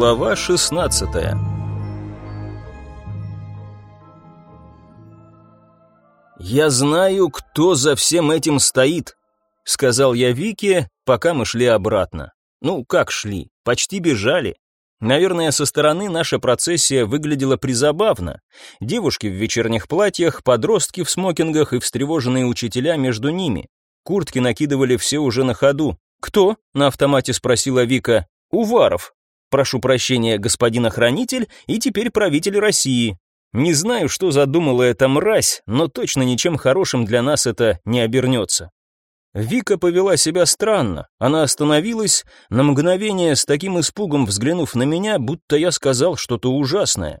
Глава 16 «Я знаю, кто за всем этим стоит», — сказал я Вике, пока мы шли обратно. Ну, как шли? Почти бежали. Наверное, со стороны наша процессия выглядела призабавно. Девушки в вечерних платьях, подростки в смокингах и встревоженные учителя между ними. Куртки накидывали все уже на ходу. «Кто?» — на автомате спросила Вика. «Уваров. Прошу прощения, господин охранитель и теперь правитель России. Не знаю, что задумала эта мразь, но точно ничем хорошим для нас это не обернется. Вика повела себя странно. Она остановилась, на мгновение с таким испугом взглянув на меня, будто я сказал что-то ужасное.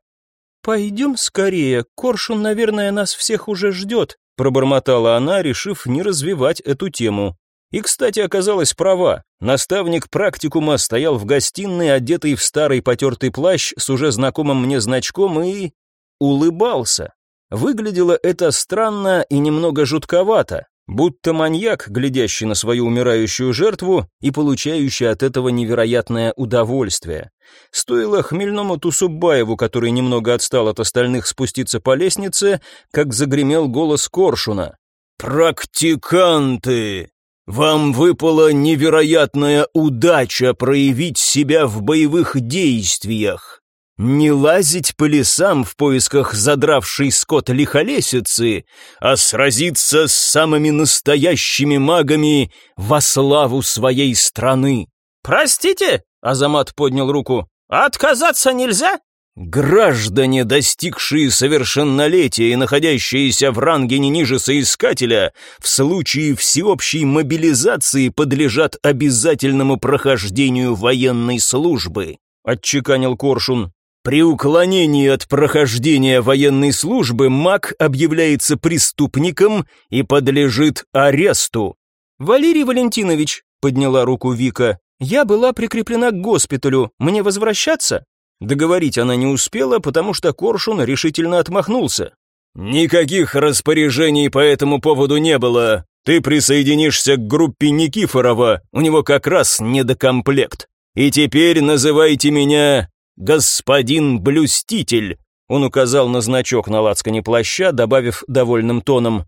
«Пойдем скорее, Коршун, наверное, нас всех уже ждет», пробормотала она, решив не развивать эту тему. И, кстати, оказалась права. Наставник практикума стоял в гостиной, одетый в старый потертый плащ с уже знакомым мне значком и улыбался. Выглядело это странно и немного жутковато, будто маньяк, глядящий на свою умирающую жертву и получающий от этого невероятное удовольствие. Стоило хмельному Тусубаеву, который немного отстал от остальных, спуститься по лестнице, как загремел голос Коршуна. «Практиканты! Вам выпала невероятная удача проявить себя в боевых действиях. Не лазить по лесам в поисках задравшей скот лихолесицы, а сразиться с самыми настоящими магами во славу своей страны. «Простите?» — Азамат поднял руку. «Отказаться нельзя?» Граждане, достигшие совершеннолетия и находящиеся в ранге не ниже соискателя, в случае всеобщей мобилизации подлежат обязательному прохождению военной службы, отчеканил Коршун. При уклонении от прохождения военной службы маг объявляется преступником и подлежит аресту. Валерий Валентинович, подняла руку Вика. Я была прикреплена к госпиталю. Мне возвращаться? Договорить она не успела, потому что Коршун решительно отмахнулся. Никаких распоряжений по этому поводу не было. Ты присоединишься к группе Никифорова. У него как раз недокомплект. И теперь называйте меня «Господин Блюститель», он указал на значок на лацкане плаща, добавив довольным тоном,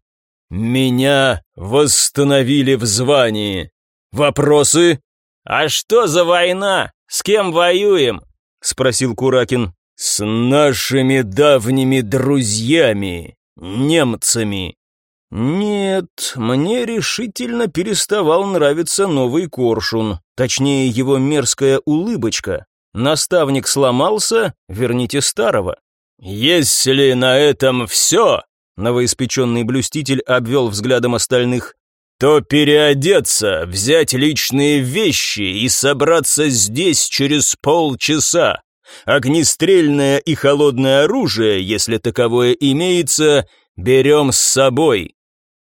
«Меня восстановили в звании. Вопросы?» «А что за война? С кем воюем?» — спросил Куракин. «С нашими давними друзьями, немцами». Нет, мне решительно переставал нравиться новый коршун, точнее его мерзкая улыбочка. Наставник сломался, верните старого. Если на этом все, новоиспеченный блюститель обвел взглядом остальных, то переодеться, взять личные вещи и собраться здесь через полчаса. Огнестрельное и холодное оружие, если таковое имеется, берем с собой.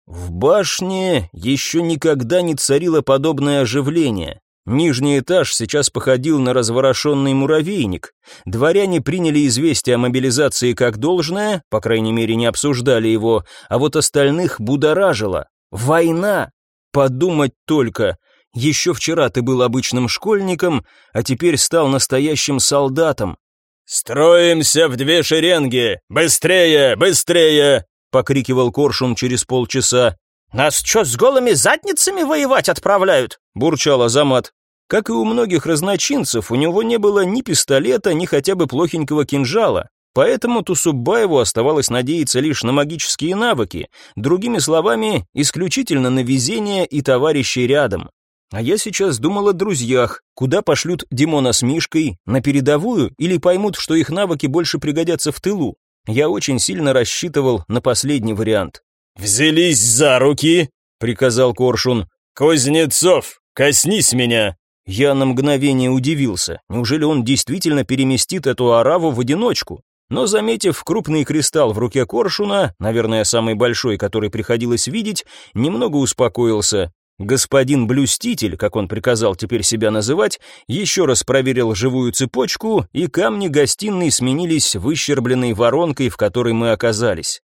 В башне еще никогда не царило подобное оживление. Нижний этаж сейчас походил на разворошенный муравейник. Дворяне приняли известие о мобилизации как должное, по крайней мере не обсуждали его, а вот остальных будоражило. Война! Подумать только, еще вчера ты был обычным школьником, а теперь стал настоящим солдатом. «Строимся в две шеренги! Быстрее, быстрее!» — покрикивал Коршун через полчаса. «Нас что, с голыми задницами воевать отправляют?» – бурчал Азамат. Как и у многих разночинцев, у него не было ни пистолета, ни хотя бы плохенького кинжала. Поэтому Тусубаеву оставалось надеяться лишь на магические навыки, другими словами, исключительно на везение и товарищей рядом. А я сейчас думал о друзьях, куда пошлют Димона с Мишкой, на передовую или поймут, что их навыки больше пригодятся в тылу. Я очень сильно рассчитывал на последний вариант. «Взялись за руки!» — приказал Коршун. «Кузнецов, коснись меня!» Я на мгновение удивился. Неужели он действительно переместит эту ораву в одиночку? Но, заметив крупный кристалл в руке Коршуна, наверное, самый большой, который приходилось видеть, немного успокоился. Господин Блюститель, как он приказал теперь себя называть, еще раз проверил живую цепочку, и камни гостиной сменились выщербленной воронкой, в которой мы оказались.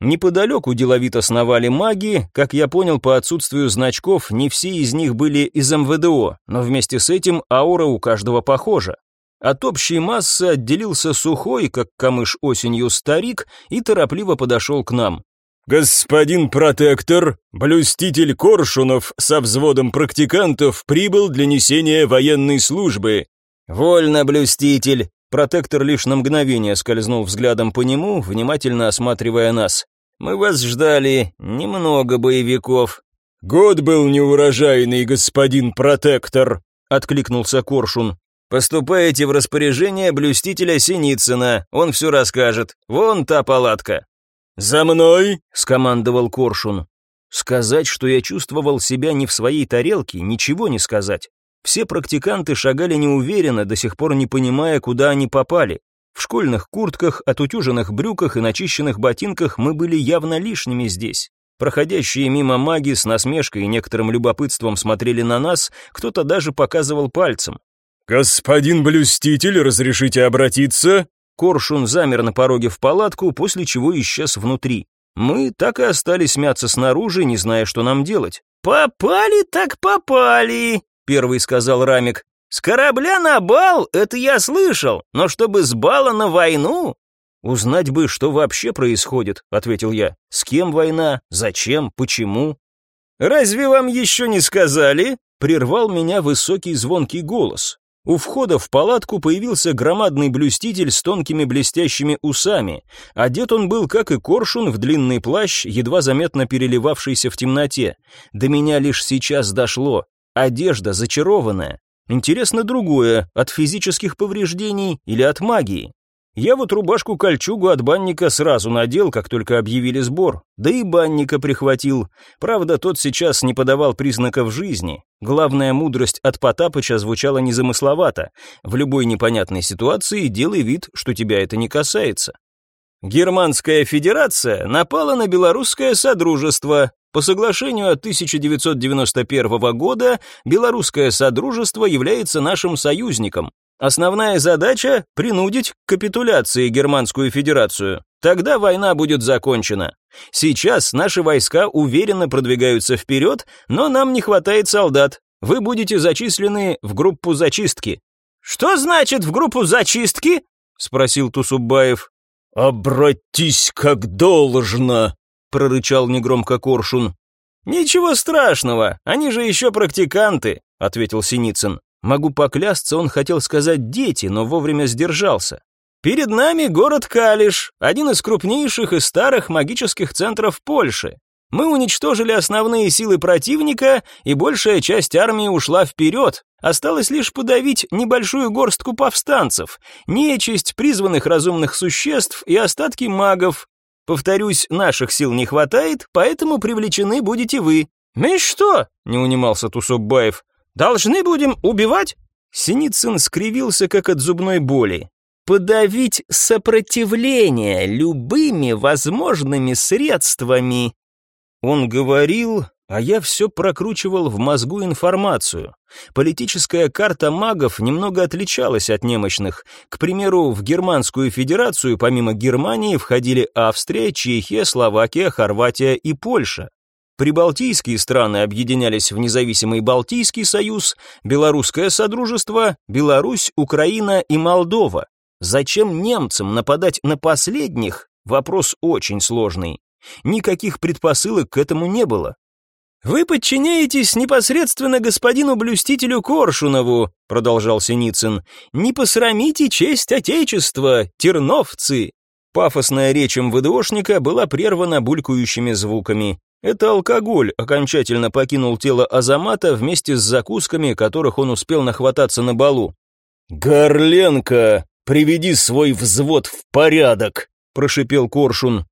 Неподалеку деловито сновали маги, как я понял по отсутствию значков, не все из них были из МВДО, но вместе с этим аура у каждого похожа. От общей массы отделился сухой, как камыш осенью, старик и торопливо подошел к нам. «Господин протектор, блюститель Коршунов со взводом практикантов прибыл для несения военной службы». «Вольно, блюститель». Протектор лишь на мгновение скользнул взглядом по нему, внимательно осматривая нас. «Мы вас ждали, немного боевиков». «Год был неурожайный, господин протектор», — откликнулся Коршун. Поступаете в распоряжение блюстителя Синицына, он все расскажет. Вон та палатка». «За мной!» — скомандовал Коршун. Сказать, что я чувствовал себя не в своей тарелке, ничего не сказать. Все практиканты шагали неуверенно, до сих пор не понимая, куда они попали. В школьных куртках, отутюженных брюках и начищенных ботинках мы были явно лишними здесь. Проходящие мимо маги с насмешкой и некоторым любопытством смотрели на нас, кто-то даже показывал пальцем. «Господин блюститель, разрешите обратиться?» Коршун замер на пороге в палатку, после чего исчез внутри. Мы так и остались мяться снаружи, не зная, что нам делать. «Попали так попали», — первый сказал Рамик. «С корабля на бал, это я слышал, но чтобы с бала на войну...» «Узнать бы, что вообще происходит», — ответил я. «С кем война? Зачем? Почему?» «Разве вам еще не сказали?» — прервал меня высокий звонкий голос. У входа в палатку появился громадный блюститель с тонкими блестящими усами. Одет он был, как и коршун, в длинный плащ, едва заметно переливавшийся в темноте. До меня лишь сейчас дошло. Одежда зачарованная. Интересно другое, от физических повреждений или от магии? Я вот рубашку-кольчугу от банника сразу надел, как только объявили сбор. Да и банника прихватил. Правда, тот сейчас не подавал признаков жизни. Главная мудрость от Потапыча звучала незамысловато. В любой непонятной ситуации делай вид, что тебя это не касается. Германская Федерация напала на Белорусское Содружество. По соглашению от 1991 года Белорусское Содружество является нашим союзником. Основная задача – принудить к капитуляции Германскую Федерацию. Тогда война будет закончена. Сейчас наши войска уверенно продвигаются вперед, но нам не хватает солдат. Вы будете зачислены в группу зачистки». «Что значит в группу зачистки?» – спросил Тусубаев. «Обратись как должно», – прорычал негромко Коршун. «Ничего страшного, они же еще практиканты», – ответил Синицын. Могу поклясться, он хотел сказать «дети», но вовремя сдержался. Перед нами город Калиш, один из крупнейших и старых магических центров Польши. Мы уничтожили основные силы противника, и большая часть армии ушла вперед. Осталось лишь подавить небольшую горстку повстанцев, нечисть призванных разумных существ и остатки магов. Повторюсь, наших сил не хватает, поэтому привлечены будете вы. «Мы что?» — не унимался Тусоббаев. Должны будем убивать?» Синицын скривился, как от зубной боли. «Подавить сопротивление любыми возможными средствами». Он говорил, а я все прокручивал в мозгу информацию. Политическая карта магов немного отличалась от немощных. К примеру, в Германскую Федерацию помимо Германии входили Австрия, Чехия, Словакия, Хорватия и Польша. Прибалтийские страны объединялись в независимый Балтийский союз, Белорусское содружество, Беларусь, Украина и Молдова. Зачем немцам нападать на последних? Вопрос очень сложный. Никаких предпосылок к этому не было. «Вы подчиняетесь непосредственно господину блюстителю Коршунову», продолжал Синицын. «Не посрамите честь Отечества, терновцы!» Пафосная речь МВДОшника была прервана булькающими звуками. Это алкоголь окончательно покинул тело Азамата вместе с закусками, которых он успел нахвататься на балу. «Горленко, приведи свой взвод в порядок», — прошипел Коршун.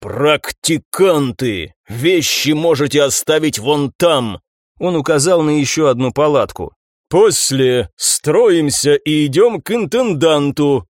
«Практиканты! Вещи можете оставить вон там!» Он указал на еще одну палатку. «После строимся и идем к интенданту».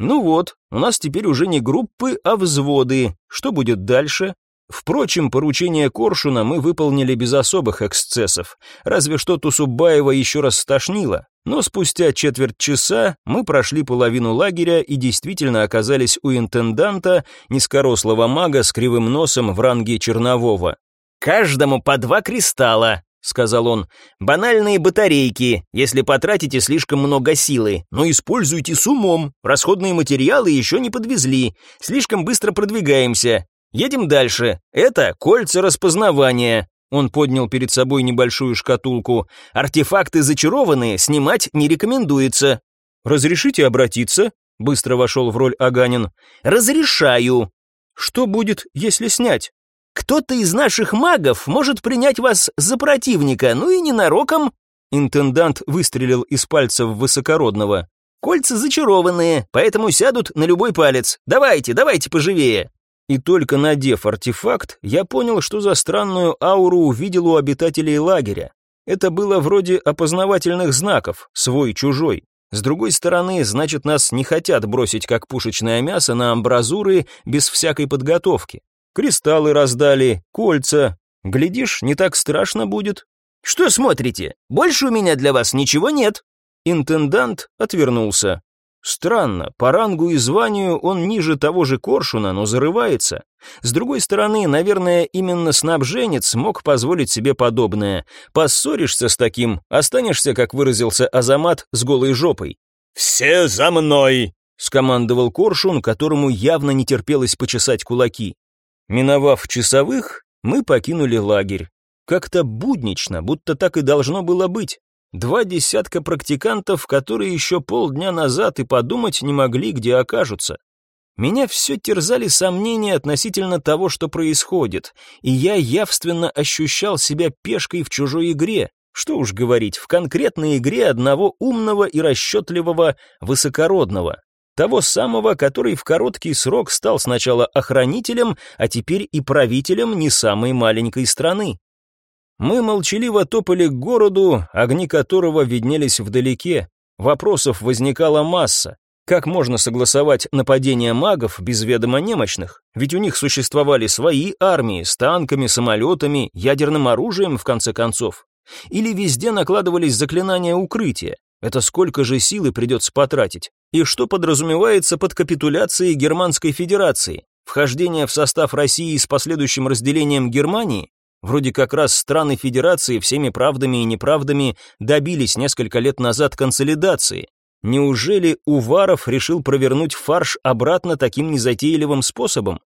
Ну вот, у нас теперь уже не группы, а взводы. Что будет дальше? Впрочем, поручение Коршуна мы выполнили без особых эксцессов, разве что Тусубаева еще раз стошнило, но спустя четверть часа мы прошли половину лагеря и действительно оказались у интенданта, низкорослого мага с кривым носом в ранге чернового. «Каждому по два кристалла», сказал он. «Банальные батарейки, если потратите слишком много силы, но используйте с умом. Расходные материалы еще не подвезли, слишком быстро продвигаемся. Едем дальше. Это кольца распознавания». Он поднял перед собой небольшую шкатулку. «Артефакты зачарованные, снимать не рекомендуется». «Разрешите обратиться?» Быстро вошел в роль Аганин. «Разрешаю». «Что будет, если снять?» Кто-то из наших магов может принять вас за противника, ну и ненароком». Интендант выстрелил из пальцев высокородного. «Кольца зачарованные, поэтому сядут на любой палец. Давайте, давайте поживее». И только надев артефакт, я понял, что за странную ауру увидел у обитателей лагеря. Это было вроде опознавательных знаков, свой-чужой. С другой стороны, значит, нас не хотят бросить как пушечное мясо на амбразуры без всякой подготовки. Кристаллы раздали, кольца. Глядишь, не так страшно будет. Что смотрите? Больше у меня для вас ничего нет. Интендант отвернулся. Странно, по рангу и званию он ниже того же Коршуна, но зарывается. С другой стороны, наверное, именно снабженец мог позволить себе подобное. Поссоришься с таким, останешься, как выразился Азамат, с голой жопой. «Все за мной!» — скомандовал Коршун, которому явно не терпелось почесать кулаки. Миновав часовых, мы покинули лагерь. Как-то буднично, будто так и должно было быть. Два десятка практикантов, которые еще полдня назад и подумать не могли, где окажутся. Меня все терзали сомнения относительно того, что происходит, и я явственно ощущал себя пешкой в чужой игре. Что уж говорить, в конкретной игре одного умного и расчетливого высокородного. Того самого, который в короткий срок стал сначала охранителем, а теперь и правителем не самой маленькой страны. Мы молчаливо топали к городу, огни которого виднелись вдалеке. Вопросов возникала масса. Как можно согласовать нападение магов без ведома немощных? Ведь у них существовали свои армии с танками, самолетами, ядерным оружием, в конце концов. Или везде накладывались заклинания укрытия. Это сколько же силы придется потратить? И что подразумевается под капитуляцией Германской Федерации? Вхождение в состав России с последующим разделением Германии? Вроде как раз страны Федерации всеми правдами и неправдами добились несколько лет назад консолидации. Неужели Уваров решил провернуть фарш обратно таким незатейливым способом?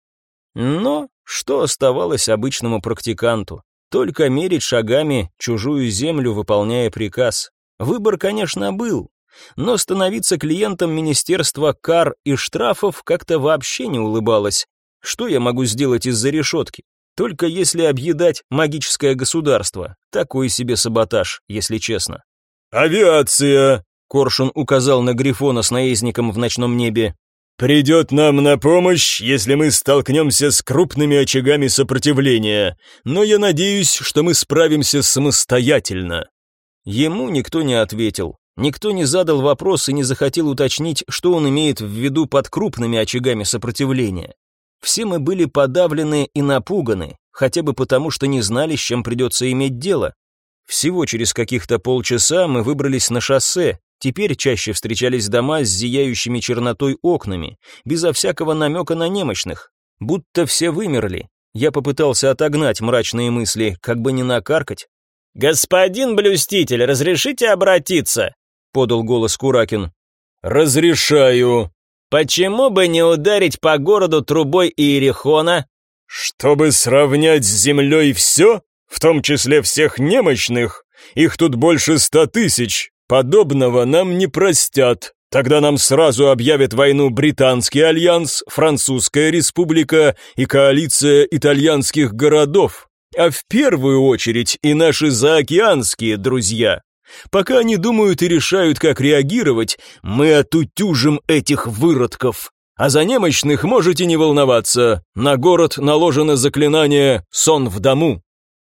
Но что оставалось обычному практиканту? Только мерить шагами чужую землю, выполняя приказ. Выбор, конечно, был, но становиться клиентом Министерства кар и штрафов как-то вообще не улыбалось. Что я могу сделать из-за решетки? Только если объедать магическое государство. Такой себе саботаж, если честно. «Авиация!» — Коршун указал на Грифона с наездником в ночном небе. «Придет нам на помощь, если мы столкнемся с крупными очагами сопротивления, но я надеюсь, что мы справимся самостоятельно». Ему никто не ответил. Никто не задал вопрос и не захотел уточнить, что он имеет в виду под крупными очагами сопротивления. Все мы были подавлены и напуганы, хотя бы потому, что не знали, с чем придется иметь дело. Всего через каких-то полчаса мы выбрались на шоссе, теперь чаще встречались дома с зияющими чернотой окнами, безо всякого намека на немощных, будто все вымерли. Я попытался отогнать мрачные мысли, как бы не накаркать, «Господин блюститель, разрешите обратиться?» — подал голос Куракин. «Разрешаю». «Почему бы не ударить по городу трубой Иерихона?» «Чтобы сравнять с землей все, в том числе всех немощных, их тут больше ста тысяч, подобного нам не простят. Тогда нам сразу объявят войну Британский альянс, Французская республика и коалиция итальянских городов а в первую очередь и наши заокеанские друзья. Пока они думают и решают, как реагировать, мы отутюжим этих выродков. А за немощных можете не волноваться. На город наложено заклинание «Сон в дому».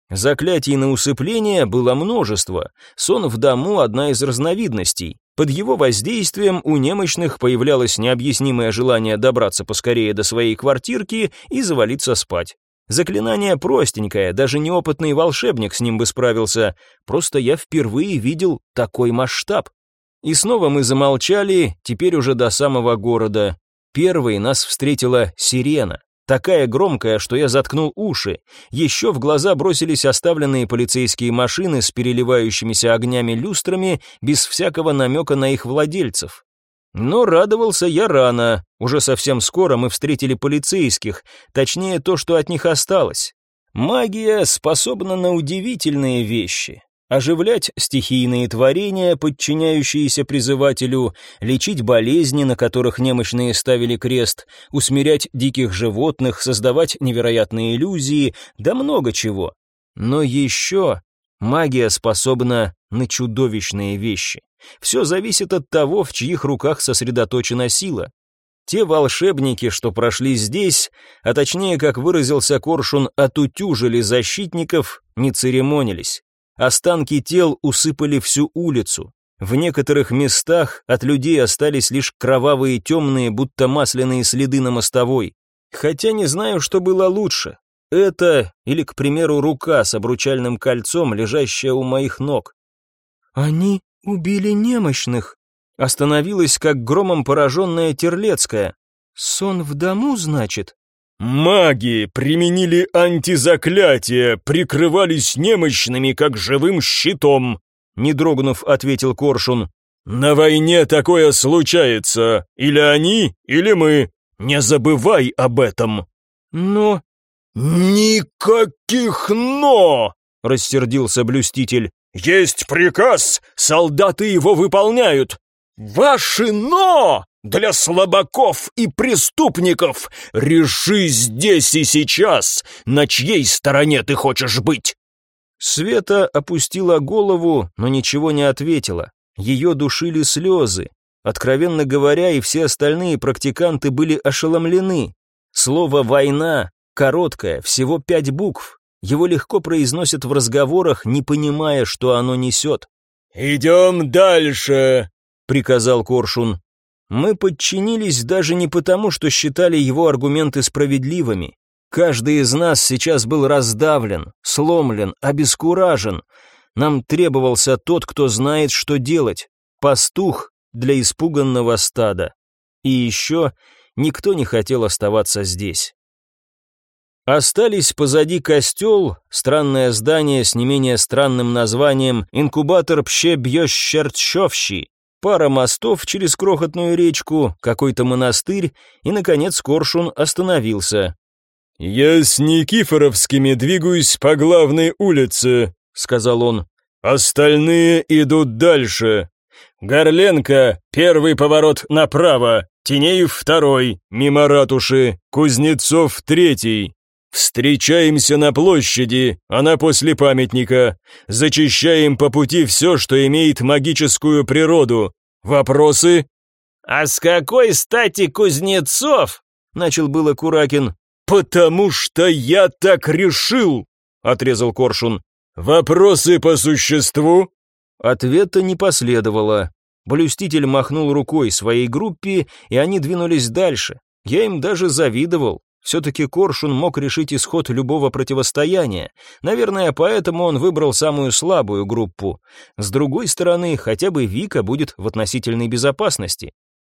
Заклятий на усыпление было множество. Сон в дому – одна из разновидностей. Под его воздействием у немощных появлялось необъяснимое желание добраться поскорее до своей квартирки и завалиться спать. Заклинание простенькое, даже неопытный волшебник с ним бы справился. Просто я впервые видел такой масштаб. И снова мы замолчали, теперь уже до самого города. Первой нас встретила сирена. такая громкая, что я заткнул уши. Еще в глаза бросились оставленные полицейские машины с переливающимися огнями люстрами, без всякого намека на их владельцев. Но радовался я рано, уже совсем скоро мы встретили полицейских, точнее то, что от них осталось. Магия способна на удивительные вещи. Оживлять стихийные творения, подчиняющиеся призывателю, лечить болезни, на которых немощные ставили крест, усмирять диких животных, создавать невероятные иллюзии, да много чего. Но еще магия способна на чудовищные вещи. Все зависит от того, в чьих руках сосредоточена сила. Те волшебники, что прошли здесь, а точнее, как выразился Коршун, отутюжили защитников, не церемонились. Останки тел усыпали всю улицу. В некоторых местах от людей остались лишь кровавые темные, будто масляные следы на мостовой. Хотя не знаю, что было лучше. Это или, к примеру, рука с обручальным кольцом, лежащая у моих ног. «Они убили немощных», Остановилась, как громом пораженная Терлецкая. «Сон в дому, значит?» «Маги применили антизаклятие, прикрывались немощными, как живым щитом», не дрогнув, ответил Коршун. «На войне такое случается. Или они, или мы. Не забывай об этом». «Но...» «Никаких «но!» — рассердился блюститель. «Есть приказ, солдаты его выполняют. Ваши «но» для слабаков и преступников! Реши здесь и сейчас, на чьей стороне ты хочешь быть!» Света опустила голову, но ничего не ответила. Ее душили слезы. Откровенно говоря, и все остальные практиканты были ошеломлены. Слово «война» короткое, всего пять букв. Его легко произносят в разговорах, не понимая, что оно несет. «Идем дальше», приказал Коршун. Мы подчинились даже не потому, что считали его аргументы справедливыми. Каждый из нас сейчас был раздавлен, сломлен, обескуражен. Нам требовался тот, кто знает, что делать. Пастух для испуганного стада. И еще никто не хотел оставаться здесь. Остались позади костел, странное здание с не менее странным названием «Инкубатор Пще-Бьёщертщовщи», пара мостов через крохотную речку, какой-то монастырь, и, наконец, Коршун остановился. «Я с Никифоровскими двигаюсь по главной улице», — сказал он. «Остальные идут дальше. Горленко, первый поворот направо, Тенеев второй, мимо ратуши, Кузнецов третий. Встречаемся на площади, она после памятника. Зачищаем по пути все, что имеет магическую природу. Вопросы? А с какой стати Кузнецов? Начал было Куракин. Потому что я так решил, отрезал Коршун. Вопросы по существу? Ответа не последовало. Блюститель махнул рукой своей группе, и они двинулись дальше. Я им даже завидовал. Все-таки Коршун мог решить исход любого противостояния. Наверное, поэтому он выбрал самую слабую группу. С другой стороны, хотя бы Вика будет в относительной безопасности.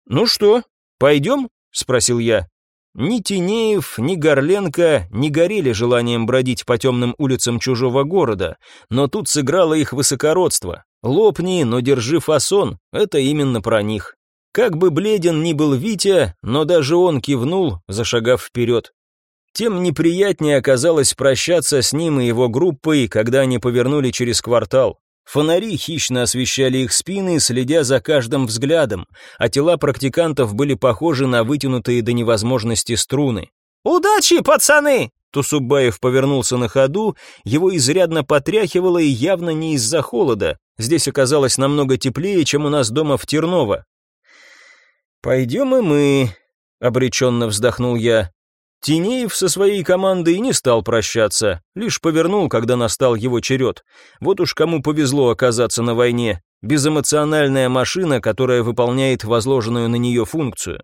«Ну что, пойдем?» — спросил я. Ни Тинеев, ни Горленко не горели желанием бродить по темным улицам чужого города, но тут сыграло их высокородство. «Лопни, но держи фасон» — это именно про них. Как бы бледен ни был Витя, но даже он кивнул, зашагав вперед. Тем неприятнее оказалось прощаться с ним и его группой, когда они повернули через квартал. Фонари хищно освещали их спины, следя за каждым взглядом, а тела практикантов были похожи на вытянутые до невозможности струны. «Удачи, пацаны!» Тусубаев повернулся на ходу, его изрядно потряхивало и явно не из-за холода. Здесь оказалось намного теплее, чем у нас дома в Терново. «Пойдем и мы», — обреченно вздохнул я. Тинеев со своей командой не стал прощаться, лишь повернул, когда настал его черед. Вот уж кому повезло оказаться на войне. Безэмоциональная машина, которая выполняет возложенную на нее функцию.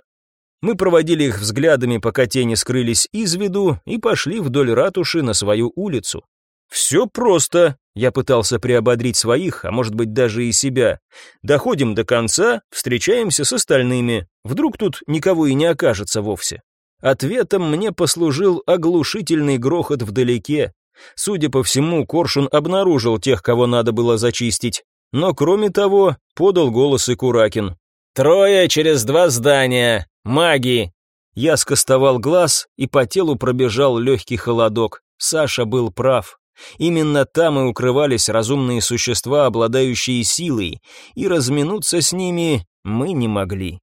Мы проводили их взглядами, пока тени скрылись из виду, и пошли вдоль ратуши на свою улицу. «Все просто», — я пытался приободрить своих, а может быть даже и себя. «Доходим до конца, встречаемся с остальными. Вдруг тут никого и не окажется вовсе». Ответом мне послужил оглушительный грохот вдалеке. Судя по всему, Коршун обнаружил тех, кого надо было зачистить. Но кроме того, подал голос и Куракин. «Трое через два здания! Маги!» Я скостовал глаз, и по телу пробежал легкий холодок. Саша был прав. Именно там и укрывались разумные существа, обладающие силой, и разминуться с ними мы не могли.